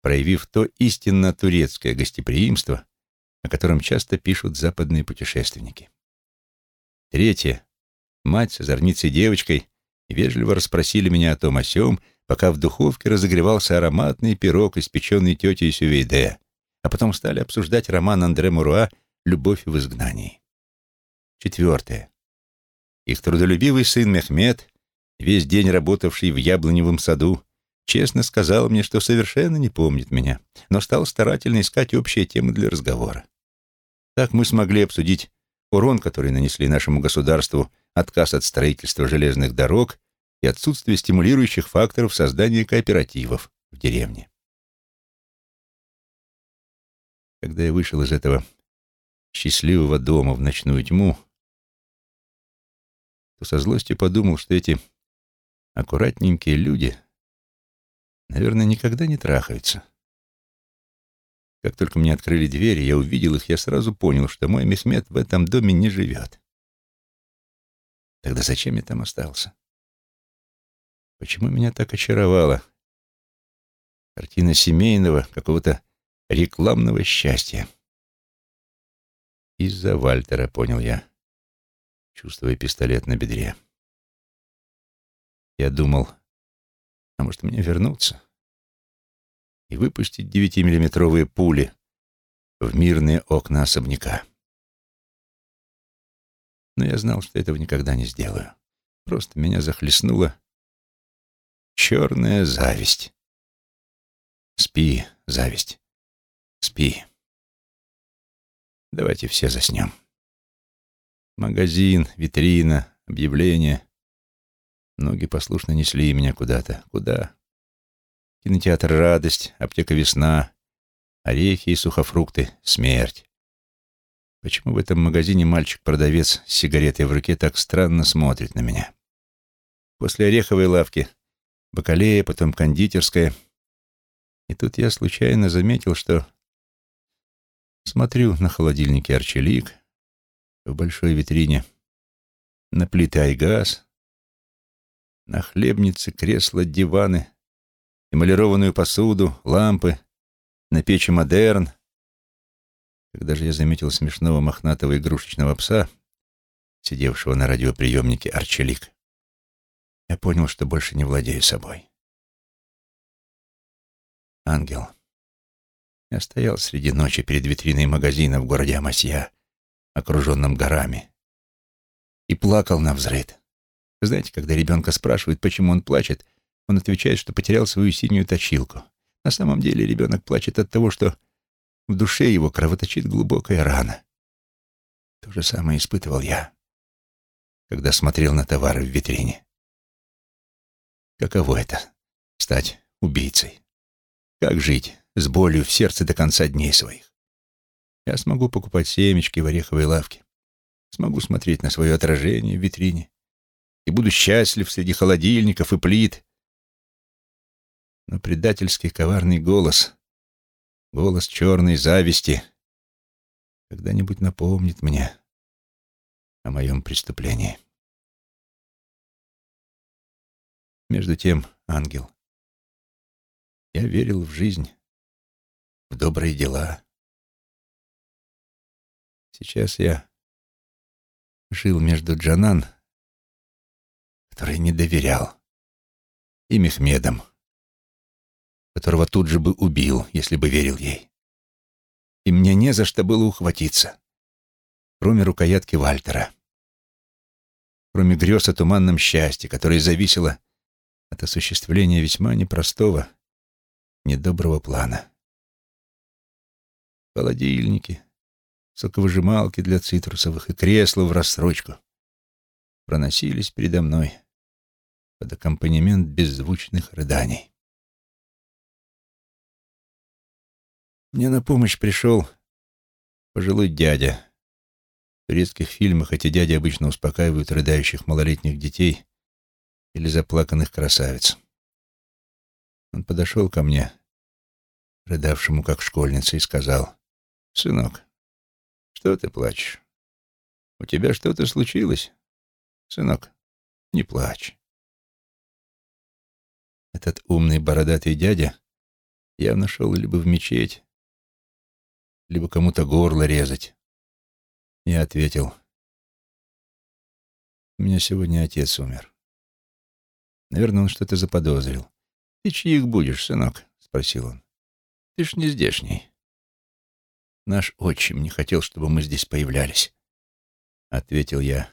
проявив то истинно турецкое гостеприимство, о котором часто пишут западные путешественники. Третье. Мать с озорницей девочкой вежливо расспросили меня о том о сём, пока в духовке разогревался ароматный пирог, испеченный тетей Сювейде, а потом стали обсуждать роман Андре Муруа «Любовь в изгнании». Четвертое. Их трудолюбивый сын Мехмед, весь день работавший в яблоневом саду, честно сказал мне, что совершенно не помнит меня, но стал старательно искать общие темы для разговора. Так мы смогли обсудить урон, который нанесли нашему государству, отказ от строительства железных дорог и отсутствие стимулирующих факторов создания кооперативов в деревне. Когда я вышел из этого счастливого дома в ночную тьму, то со злостью подумал, что эти аккуратненькие люди — Наверное, никогда не трахаются. Как только мне открыли двери, я увидел их, я сразу понял, что мой Мехмед в этом доме не живет. Тогда зачем я там остался? Почему меня так очаровала картина семейного, какого-то рекламного счастья? Из-за Вальтера, понял я, чувствуя пистолет на бедре. Я думал, а может, мне вернуться и выпустить девятимиллиметровые пули в мирные окна особняка? Но я знал, что этого никогда не сделаю. Просто меня захлестнула черная зависть. Спи, зависть, спи. Давайте все заснем. Магазин, витрина, объявление. Ноги послушно несли меня куда-то. Куда? Кинотеатр «Радость», аптека «Весна», орехи и сухофрукты, смерть. Почему в этом магазине мальчик-продавец с сигаретой в руке так странно смотрит на меня? После ореховой лавки бакалея, потом кондитерская. И тут я случайно заметил, что смотрю на холодильнике Арчелик в большой витрине, на плиты Айгаз, на хлебницы, кресла, диваны, эмалированную посуду, лампы, на печи модерн. Когда же я заметил смешного мохнатого игрушечного пса, сидевшего на радиоприемнике Арчелик, я понял, что больше не владею собой. Ангел. Я стоял среди ночи перед витриной магазина в городе Амасья, окруженном горами, и плакал на взрыд. Знаете, когда ребенка спрашивают, почему он плачет, он отвечает, что потерял свою синюю точилку. На самом деле ребенок плачет от того, что в душе его кровоточит глубокая рана. То же самое испытывал я, когда смотрел на товары в витрине. Каково это — стать убийцей? Как жить с болью в сердце до конца дней своих? Я смогу покупать семечки в ореховой лавке, смогу смотреть на свое отражение в витрине и буду счастлив среди холодильников и плит. Но предательский коварный голос, голос черной зависти, когда-нибудь напомнит мне о моем преступлении. Между тем, ангел, я верил в жизнь, в добрые дела. Сейчас я жил между Джанан, который не доверял, и Мехмедом, которого тут же бы убил, если бы верил ей. И мне не за что было ухватиться, кроме рукоятки Вальтера, кроме грез о туманном счастье, которое зависело от осуществления весьма непростого, недоброго плана. Холодильники, соковыжималки для цитрусовых и кресла в рассрочку проносились передо мной под аккомпанемент беззвучных рыданий. Мне на помощь пришел пожилой дядя. В турецких фильмах эти дяди обычно успокаивают рыдающих малолетних детей или заплаканных красавиц. Он подошел ко мне, рыдавшему как школьница, и сказал, «Сынок, что ты плачешь? У тебя что-то случилось? Сынок, не плачь». Этот умный бородатый дядя явно шел либо в мечеть, либо кому-то горло резать. Я ответил, «У меня сегодня отец умер. Наверное, он что-то заподозрил. «Ты чьих будешь, сынок?» — спросил он. «Ты ж не здешний». «Наш отчим не хотел, чтобы мы здесь появлялись», — ответил я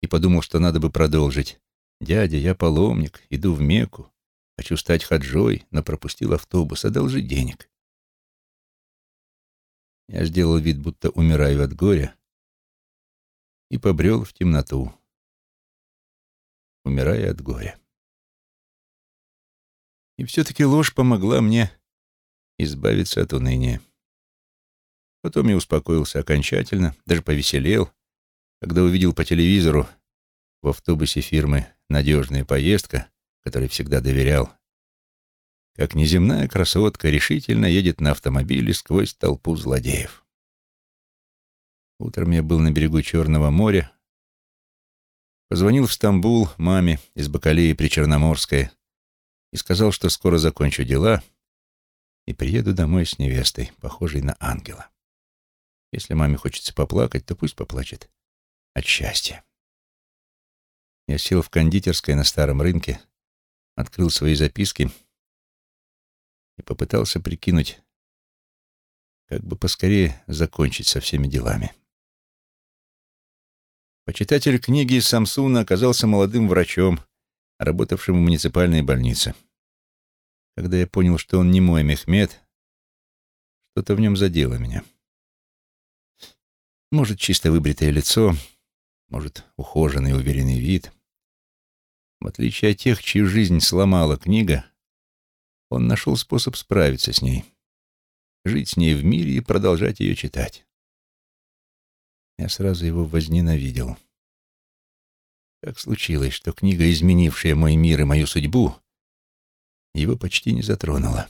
и подумал, что надо бы продолжить. «Дядя, я паломник, иду в Мекку, хочу стать хаджой, но пропустил автобус, одолжи денег». Я сделал вид, будто умираю от горя, и побрел в темноту, умирая от горя. И все-таки ложь помогла мне избавиться от уныния. Потом я успокоился окончательно, даже повеселел, когда увидел по телевизору в автобусе фирмы «Надежная поездка», которой всегда доверял, как неземная красотка решительно едет на автомобиле сквозь толпу злодеев. Утром я был на берегу Черного моря, позвонил в Стамбул маме из Бакалеи при Черноморской, и сказал, что скоро закончу дела и приеду домой с невестой, похожей на ангела. Если маме хочется поплакать, то пусть поплачет от счастья. Я сел в кондитерской на старом рынке, открыл свои записки и попытался прикинуть, как бы поскорее закончить со всеми делами. Почитатель книги Самсуна оказался молодым врачом, работавшим в муниципальной больнице. Когда я понял, что он не мой Мехмед, что-то в нем задело меня. Может, чисто выбритое лицо, может, ухоженный уверенный вид. В отличие от тех, чью жизнь сломала книга, он нашел способ справиться с ней, жить с ней в мире и продолжать ее читать. Я сразу его возненавидел. Как случилось, что книга, изменившая мой мир и мою судьбу, его почти не затронула.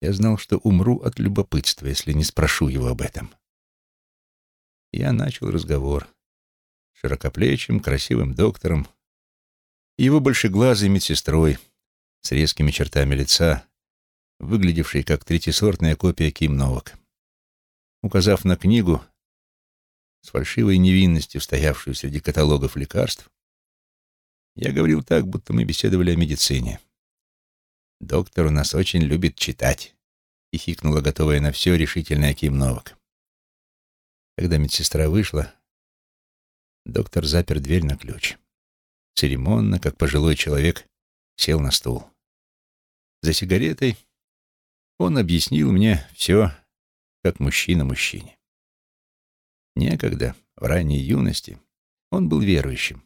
Я знал, что умру от любопытства, если не спрошу его об этом. Я начал разговор с широкоплечим, красивым доктором, его большеглазой медсестрой с резкими чертами лица, выглядевшей как третьесортная копия Ким Новак. Указав на книгу, с фальшивой невинностью, стоявшую среди каталогов лекарств, я говорил так, будто мы беседовали о медицине. «Доктор у нас очень любит читать», — хихикнула готовая на все решительная Ким Новак. Когда медсестра вышла, доктор запер дверь на ключ. Церемонно, как пожилой человек, сел на стул. За сигаретой он объяснил мне все, как мужчина мужчине. Некогда, в ранней юности, он был верующим.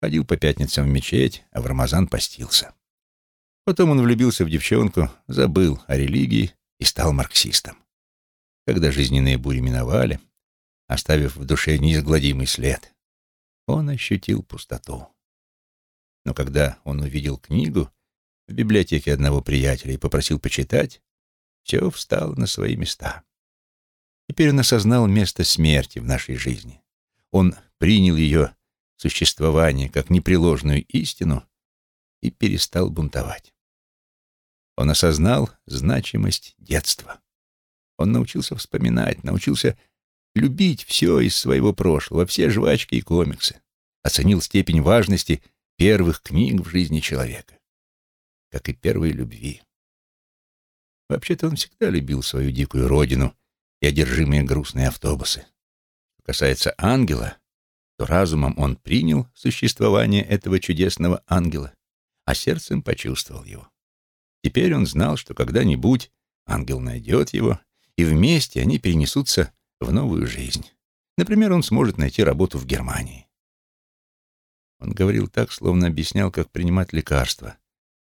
Ходил по пятницам в мечеть, а в Рамазан постился. Потом он влюбился в девчонку, забыл о религии и стал марксистом. Когда жизненные бури миновали, оставив в душе неизгладимый след, он ощутил пустоту. Но когда он увидел книгу в библиотеке одного приятеля и попросил почитать, все встало на свои места. Теперь он осознал место смерти в нашей жизни. Он принял ее существование как непреложную истину и перестал бунтовать. Он осознал значимость детства. Он научился вспоминать, научился любить все из своего прошлого, все жвачки и комиксы. Оценил степень важности первых книг в жизни человека, как и первой любви. Вообще-то он всегда любил свою дикую родину и одержимые грустные автобусы. Что касается ангела, то разумом он принял существование этого чудесного ангела, а сердцем почувствовал его. Теперь он знал, что когда-нибудь ангел найдет его, и вместе они перенесутся в новую жизнь. Например, он сможет найти работу в Германии. Он говорил так, словно объяснял, как принимать лекарства,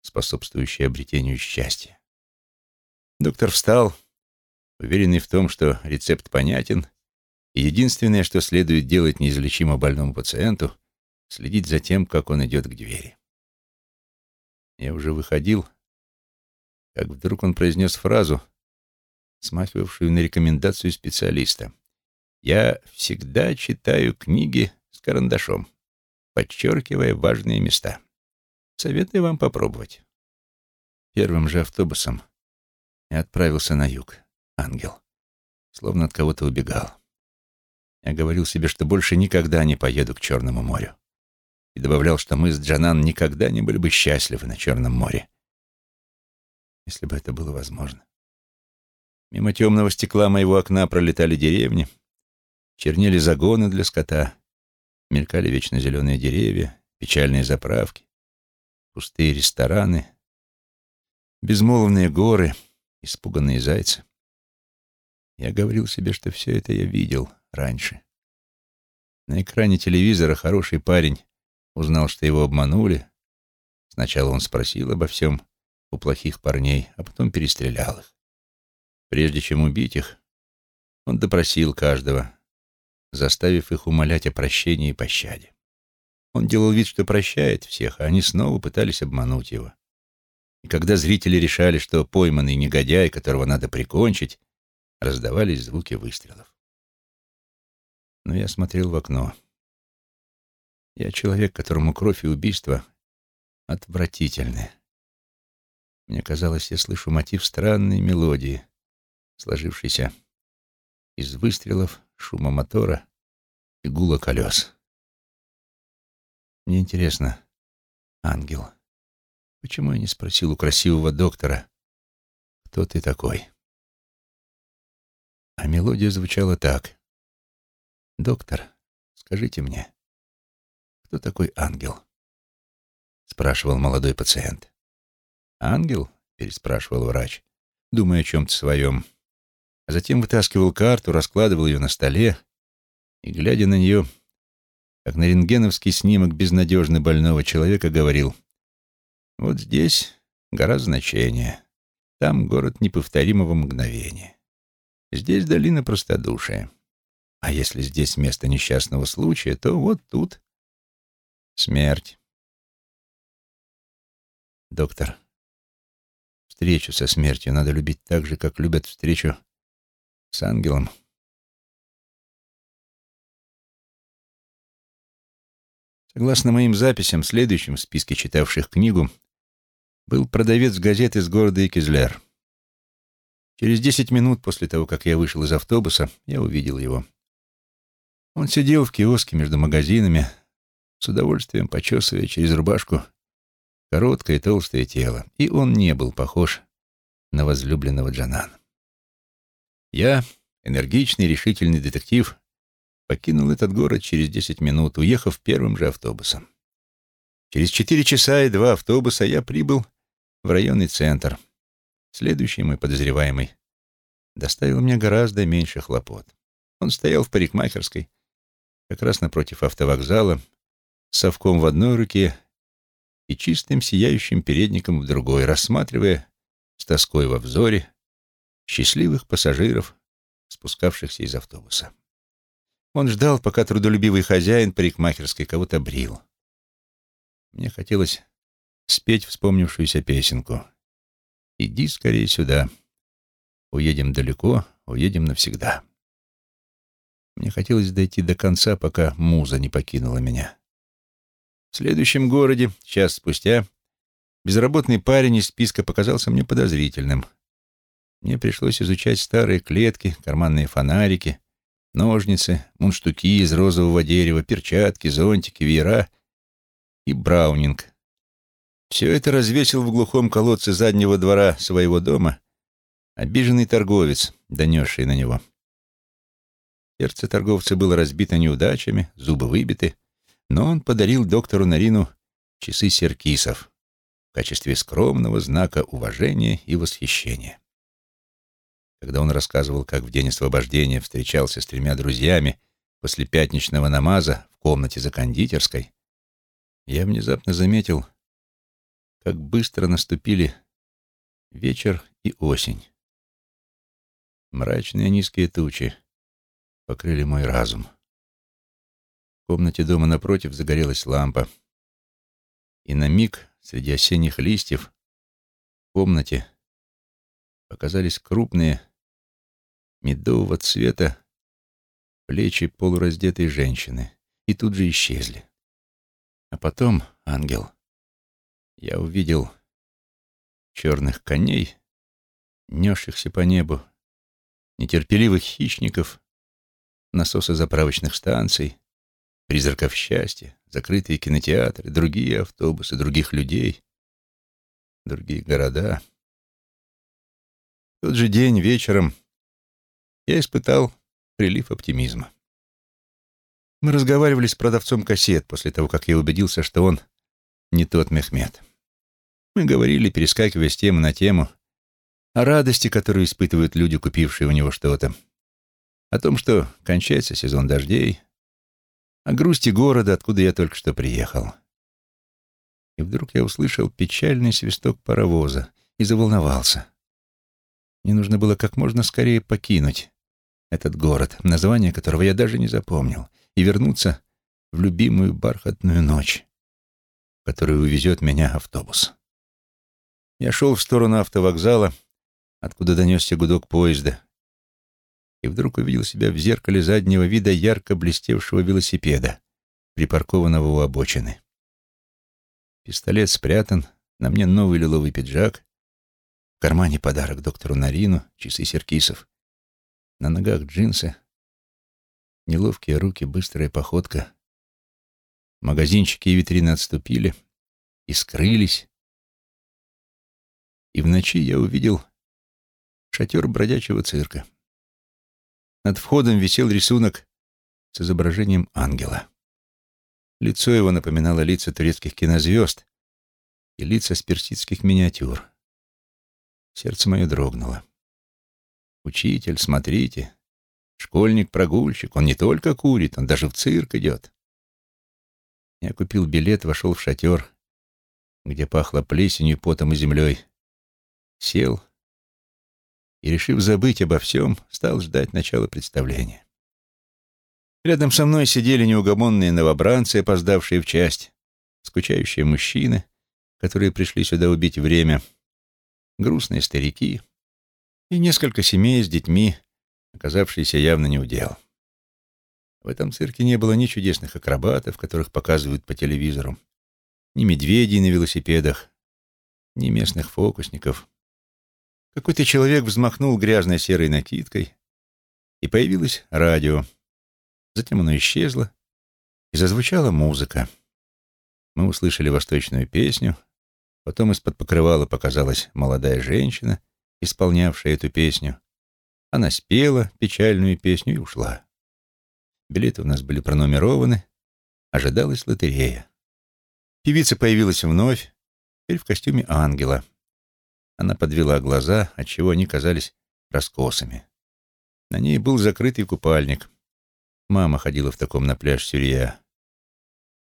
способствующие обретению счастья. Доктор встал, уверенный в том, что рецепт понятен, и единственное, что следует делать неизлечимо больному пациенту, следить за тем, как он идет к двери. Я уже выходил, как вдруг он произнес фразу, смахивавшую на рекомендацию специалиста. «Я всегда читаю книги с карандашом, подчеркивая важные места. Советую вам попробовать». Первым же автобусом я отправился на юг, ангел, словно от кого-то убегал. Я говорил себе, что больше никогда не поеду к Черному морю. И добавлял, что мы с Джанан никогда не были бы счастливы на Черном море. Если бы это было возможно. Мимо темного стекла моего окна пролетали деревни, чернели загоны для скота, мелькали вечно зеленые деревья, печальные заправки, пустые рестораны, безмолвные горы, испуганные зайцы. Я говорил себе, что все это я видел раньше. На экране телевизора хороший парень узнал, что его обманули. Сначала он спросил обо всем у плохих парней, а потом перестрелял их. Прежде чем убить их, он допросил каждого, заставив их умолять о прощении и пощаде. Он делал вид, что прощает всех, а они снова пытались обмануть его. И когда зрители решали, что пойманный негодяй, которого надо прикончить, раздавались звуки выстрелов. Но я смотрел в окно. Я человек, которому кровь и убийство отвратительны. Мне казалось, я слышу мотив странной мелодии, сложившийся из выстрелов, шума мотора и гула колес. Мне интересно, ангел, почему я не спросил у красивого доктора, кто ты такой? А мелодия звучала так. «Доктор, скажите мне, кто такой ангел?» Спрашивал молодой пациент. «Ангел?» — переспрашивал врач, думая о чем-то своем а затем вытаскивал карту, раскладывал ее на столе и, глядя на нее, как на рентгеновский снимок безнадежно больного человека, говорил, «Вот здесь гора значения, там город неповторимого мгновения, здесь долина простодушия, А если здесь место несчастного случая, то вот тут смерть. Доктор, встречу со смертью надо любить так же, как любят встречу с ангелом. Согласно моим записям, следующим в списке читавших книгу был продавец газет из города Экизлер. Через десять минут после того, как я вышел из автобуса, я увидел его. Он сидел в киоске между магазинами, с удовольствием почесывая через рубашку короткое толстое тело, и он не был похож на возлюбленного Джанана. Я, энергичный, решительный детектив, покинул этот город через десять минут, уехав первым же автобусом. Через четыре часа и два автобуса я прибыл в районный центр. Следующий мой подозреваемый доставил мне гораздо меньше хлопот. Он стоял в парикмахерской, как раз напротив автовокзала, с совком в одной руке и чистым сияющим передником в другой, рассматривая с тоской во взоре счастливых пассажиров, спускавшихся из автобуса. Он ждал, пока трудолюбивый хозяин парикмахерской кого-то брил. Мне хотелось спеть вспомнившуюся песенку. «Иди скорее сюда. Уедем далеко, уедем навсегда». Мне хотелось дойти до конца, пока муза не покинула меня. В следующем городе, час спустя, безработный парень из списка показался мне подозрительным. Мне пришлось изучать старые клетки, карманные фонарики, ножницы, мундштуки из розового дерева, перчатки, зонтики, веера и браунинг. Все это развесил в глухом колодце заднего двора своего дома обиженный торговец, донесший на него. Сердце торговца было разбито неудачами, зубы выбиты, но он подарил доктору Нарину часы серкисов в качестве скромного знака уважения и восхищения. Когда он рассказывал, как в день освобождения встречался с тремя друзьями после пятничного намаза в комнате за кондитерской, я внезапно заметил, как быстро наступили вечер и осень. Мрачные низкие тучи покрыли мой разум. В комнате дома напротив загорелась лампа, и на миг среди осенних листьев в комнате показались крупные медового цвета плечи полураздетой женщины и тут же исчезли. А потом, ангел, я увидел черных коней, несшихся по небу, нетерпеливых хищников, насосы заправочных станций, призраков счастья, закрытые кинотеатры, другие автобусы, других людей, другие города. В тот же день вечером я испытал прилив оптимизма. Мы разговаривали с продавцом кассет после того, как я убедился, что он не тот Мехмед. Мы говорили, перескакивая с темы на тему, о радости, которую испытывают люди, купившие у него что-то, о том, что кончается сезон дождей, о грусти города, откуда я только что приехал. И вдруг я услышал печальный свисток паровоза и заволновался. Мне нужно было как можно скорее покинуть этот город, название которого я даже не запомнил, и вернуться в любимую бархатную ночь, которую увезет меня автобус. Я шел в сторону автовокзала, откуда донесся гудок поезда, и вдруг увидел себя в зеркале заднего вида ярко блестевшего велосипеда, припаркованного у обочины. Пистолет спрятан, на мне новый лиловый пиджак, в кармане подарок доктору Нарину, часы Серкисов, на ногах джинсы, неловкие руки, быстрая походка. Магазинчики и витрины отступили и скрылись. И в ночи я увидел шатер бродячего цирка. Над входом висел рисунок с изображением ангела. Лицо его напоминало лица турецких кинозвезд и лица с персидских миниатюр. Сердце мое дрогнуло. Учитель, смотрите. Школьник-прогульщик. Он не только курит, он даже в цирк идет. Я купил билет, вошел в шатер, где пахло плесенью, потом и землей. Сел и, решив забыть обо всем, стал ждать начала представления. Рядом со мной сидели неугомонные новобранцы, опоздавшие в часть, скучающие мужчины, которые пришли сюда убить время, грустные старики и несколько семей с детьми, оказавшиеся явно не удел. В этом цирке не было ни чудесных акробатов, которых показывают по телевизору, ни медведей на велосипедах, ни местных фокусников. Какой-то человек взмахнул грязной серой накидкой, и появилось радио. Затем оно исчезло, и зазвучала музыка. Мы услышали восточную песню, потом из-под покрывала показалась молодая женщина, исполнявшая эту песню. Она спела печальную песню и ушла. Билеты у нас были пронумерованы, ожидалась лотерея. Певица появилась вновь, теперь в костюме ангела. Она подвела глаза, отчего они казались раскосами. На ней был закрытый купальник. Мама ходила в таком на пляж Сюрия.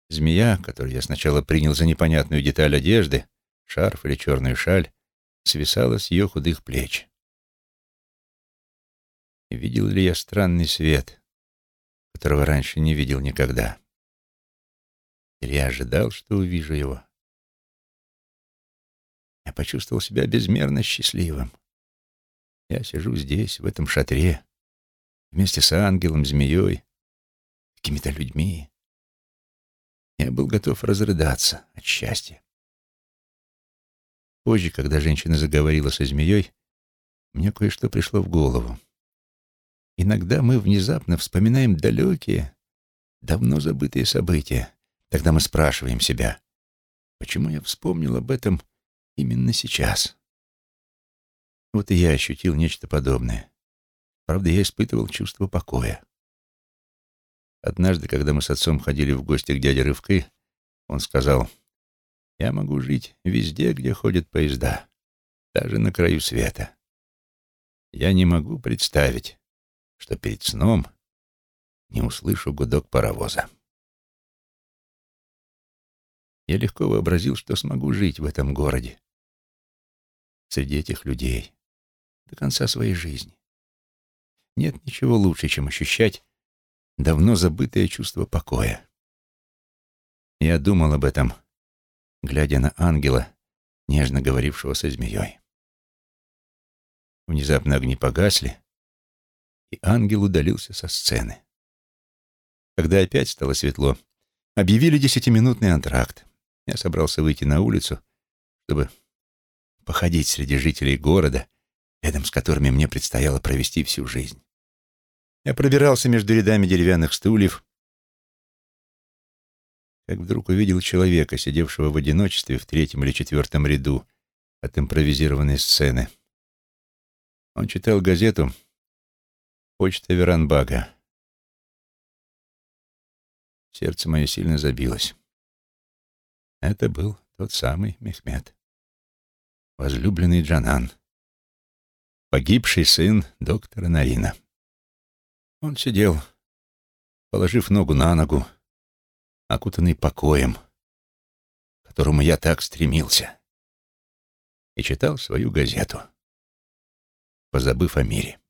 Змея, которую я сначала принял за непонятную деталь одежды, шарф или черную шаль, свисала с ее худых плеч. Видел ли я странный свет, которого раньше не видел никогда. Или я ожидал, что увижу его. Я почувствовал себя безмерно счастливым. Я сижу здесь, в этом шатре, вместе с ангелом, змеей, какими-то людьми. Я был готов разрыдаться от счастья. Позже, когда женщина заговорила со змеей, мне кое-что пришло в голову. Иногда мы внезапно вспоминаем далекие, давно забытые события. Тогда мы спрашиваем себя, почему я вспомнил об этом именно сейчас? Вот и я ощутил нечто подобное. Правда, я испытывал чувство покоя. Однажды, когда мы с отцом ходили в гости к дяде Рывкы, он сказал, «Я могу жить везде, где ходят поезда, даже на краю света. Я не могу представить, что перед сном не услышу гудок паровоза. Я легко вообразил, что смогу жить в этом городе, среди этих людей, до конца своей жизни. Нет ничего лучше, чем ощущать давно забытое чувство покоя. Я думал об этом, глядя на ангела, нежно говорившего со змеей. Внезапно огни погасли, и ангел удалился со сцены. Когда опять стало светло, объявили десятиминутный антракт. Я собрался выйти на улицу, чтобы походить среди жителей города, рядом с которыми мне предстояло провести всю жизнь. Я пробирался между рядами деревянных стульев, как вдруг увидел человека, сидевшего в одиночестве в третьем или четвертом ряду от импровизированной сцены. Он читал газету Почта Веранбага. Сердце мое сильно забилось. Это был тот самый Мехмед, возлюбленный Джанан, погибший сын доктора Нарина. Он сидел, положив ногу на ногу, окутанный покоем, к которому я так стремился, и читал свою газету, позабыв о мире.